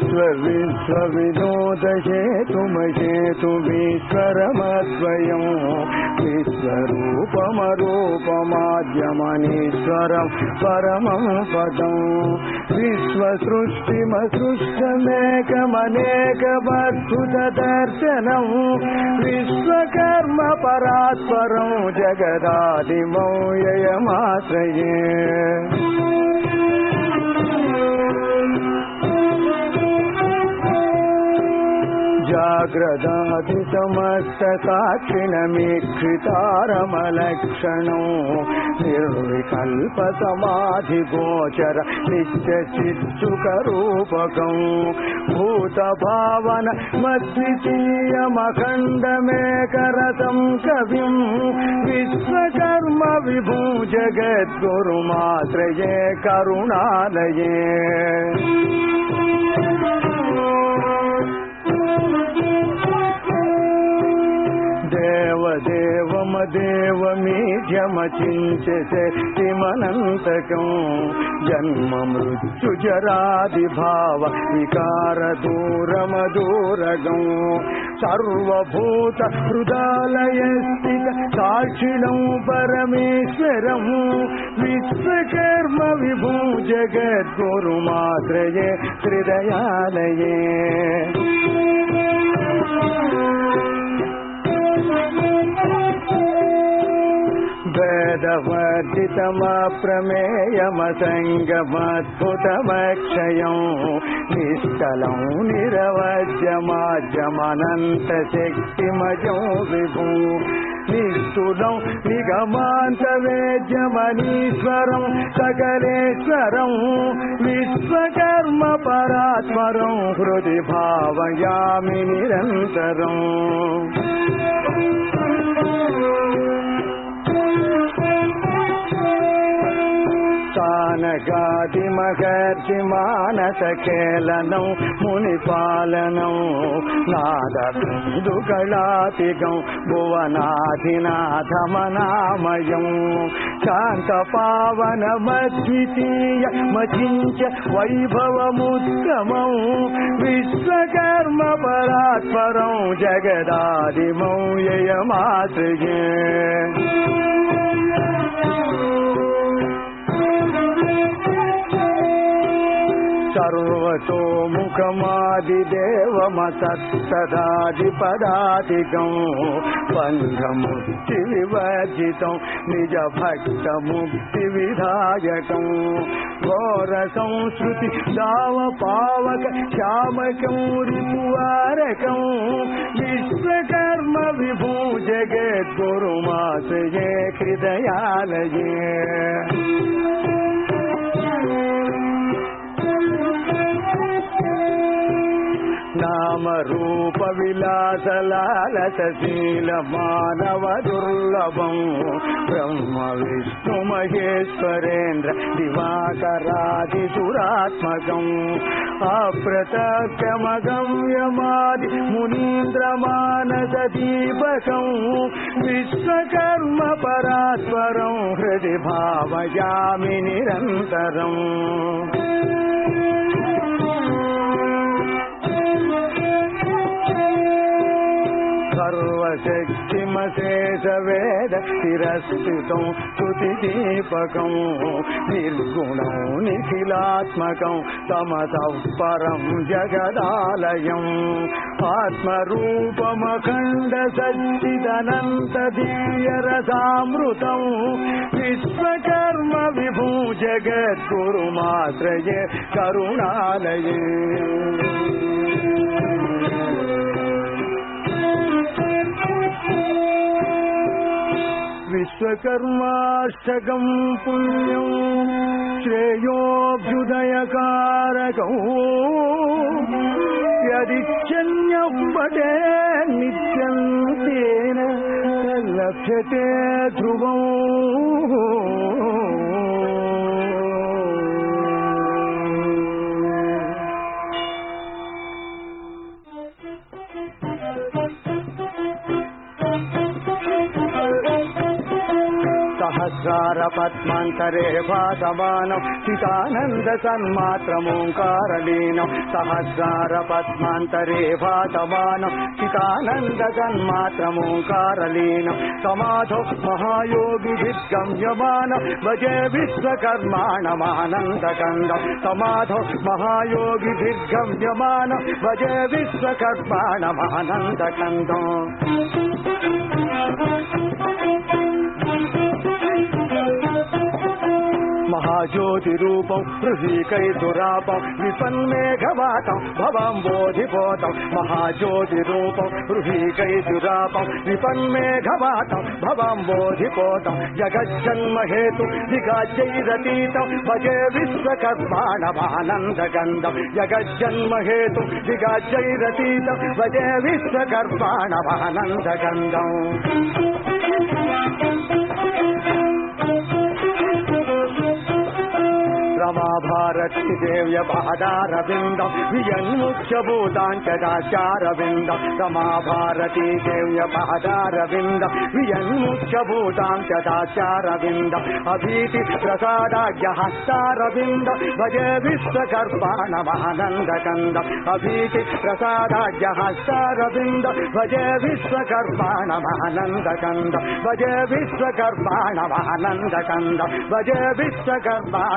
విశ్వ విశ్వ వినోద హేతుమహేతు ఈశ్వరమద్వయం విశ్వరూపమరూపమాద్యమనీశ్వరం పరమం పదం విశ్వ సృష్టిమసృష్టమేకమనేక వస్తుత దర్శనం విశ్వకర్మ పరాత్పరం జగదాదిమౌయమాశ్రయే జాగ్రదాది సమస్త సాక్షిణమీక్షితారమలక్షణం నిర్వికల్ప సమాధి జగద్గురుమాశ్రయే కరుణాలయే దేవదేవమదేవమీఢ్యమచించశక్తిమనంతకం జన్మ మృత్యు జరాది భావ వికార దూరమదూరగం సర్వభూత హృదాలయ స్థిత సాక్షిణం పరమేశ్వరం. విశ్వకర్మ విభూ జగద్గురు మాత్రయే హృదయాలయే वेदवर्जितमप्रमेयमसङ्गमद्भुतमक्षयं निष्कलं निरवज्यमाजमनन्तशक्तिमजो विभु। निस्तुलं निगमान्तवेद्यमनीश्वरं सकलेश्वरं विश्वकर्म परात्मरं हृदि भावयामि निरन्तरम्। పరాత్మరం హృది భావయామి నిరంతరం కానగాదిమగర్జిమానసకేలనం మునిపాలనం నాదబిందుగళాతిగం భువనాధినాథమనామయం. శాంత పావన మద్వితీయ మచించ వైభవముత్తమం విశ్వకర్మ పరాత్పరం జగదాదిమౌ యయమాశ్రయే సర్వతో సర్వతోముఖమాదిదేవమసత్తదాదిపదాదికం బంధముక్తి వివర్జితం నిజ భక్త ముక్తి విధాయకం ఘోర సంస్కృతి దావ పావక శ్యామకం రిపువారకం విశ్వకర్మ విభూ జగద్గురుమాశ్రయే హృదయాలయే. నామరూప విలాసలాలసశీల మానవ దుర్లభం. బ్రహ్మ విష్ణు మహేశ్వరేంద్ర దివాకరాది సురాత్మకం అప్రతగమగమ్యమాది మునీంద్ర మానస దీపకం. విశ్వకర్మ పరాత్పరం హృది భావయామి నిరంతరం. సర్వశక్తిమశేష వేద తిరస్కృతం స్థుతి దీపకం నిర్గుణం నిఖిలాత్మకం తమత పరం జగదాలయం. ఆత్మరూపమఖండ సచ్చిదనంత ధీయరసామృతం విశ్వకర్మ విభూ జగద్గురు జగద్గురుమాశ్రయే కరుణాలయే. വിശ്വകർമാഷ്ടകം പുണ്യം ശ്രേയോഭ്യുദയകാരകോ യതിച്ചഞ്ഞപ്പടേ നിത്യം തേന ലഭ്യത്തെ ധ്രുവോ. సహస్రార పద్మాంతరే భాసమానం చితానంద సన్మాత్రమోంకారలీనం. సహస్రార పద్మాంతరే భాసమానం చితానంద సన్మాత్రమోంకారలీనం. సమాధో మహాయోగి విద్గమ్యమాన భజే విశ్వకర్మాణమానందకందం సమాధో మహాయోగి విద్గమ్యమాన భజే విశ్వకర్మాణమానందకందం Thank you. హృదీకైతురాపం విపన్మేఘవాతం భవం బోధిపోతం. మహాజ్యోతి రూపం హృదీకైతురాపం విపన్మేఘవాతం భవం బోధిపోతం. జగజ్జన్మహేతు దిగాజైరతీతం భజే విశ్వకర్మాణమానందగంధం. జగజ్జన్మహేతు దిగాజైరతీతం భజే విశ్వకర్మాణమానందగంధం రమా భారతి దేవ్య పాదారవిందం వియన్ముఖ్యభూతాంచదాచారవిందం రమా భారతీ దేవ్య పాదారవిందం వియన్ముఖ్యభూతాంచదాచారవిందం అభీతి ప్రసాదాజ్య హస్తారవిందం భజే విశ్వకర్మాణమానందకందం అభీతి